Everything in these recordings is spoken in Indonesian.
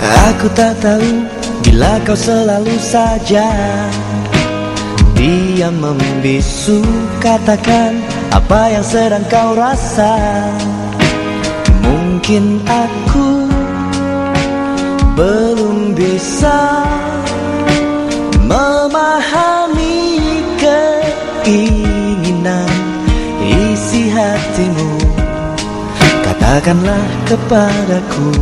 Aku tak tahu bila kau selalu saja. Dia membisu katakan apa yang sedang kau rasa. Mungkin aku belum bisa Memahami keinginan isi hatimu. Katakanlah kepadaku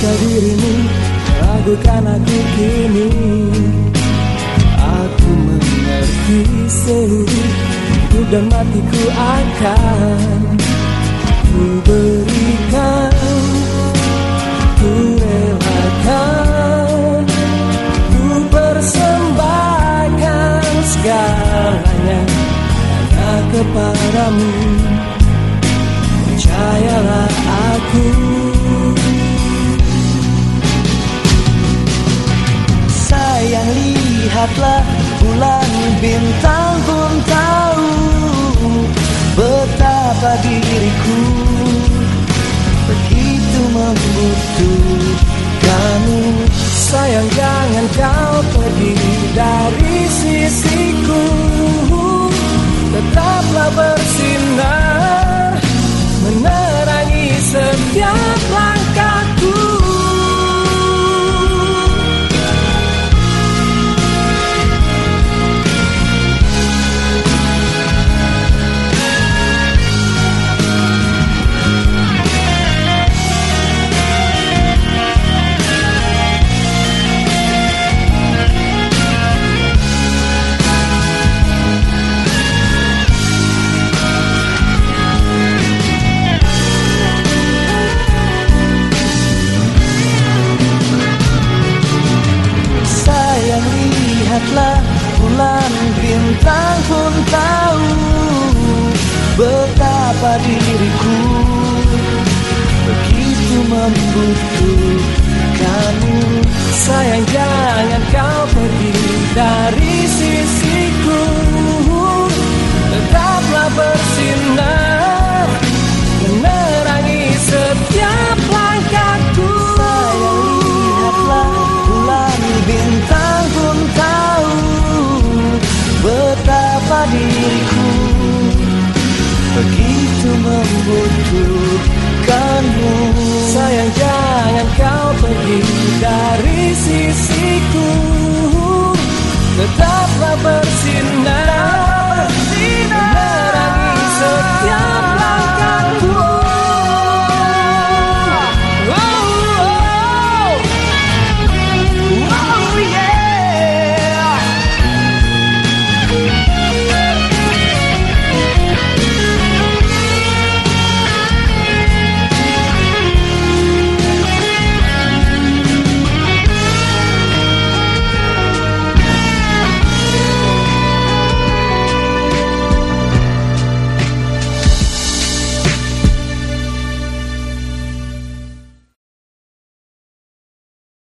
Masihkah dirimu ragukan aku kini. Aku mengerti seluruh hidup dan matiku akan Ku berikan, ku relakan Ku persembahkan segalanya Hanya kepadamu. Percayalah aku lihatlah bulan bintang pun tahu Betapa diriku. Begitu membutuhkanmu. Sayang jangan kau pergi dari sisiku. Tetaplah bersinar diriku. Begitu membutuhkanmu, Sayang jangan kau pergi dari sisiku. Tetaplah bersinar Menerangi setiap langkahku. Sayang lihatlah bulan bintang pun tahu Betapa diriku. Begitu membutuhkanmu. Sayang jangan kau pergi dari sisiku. Tetaplah bersinar.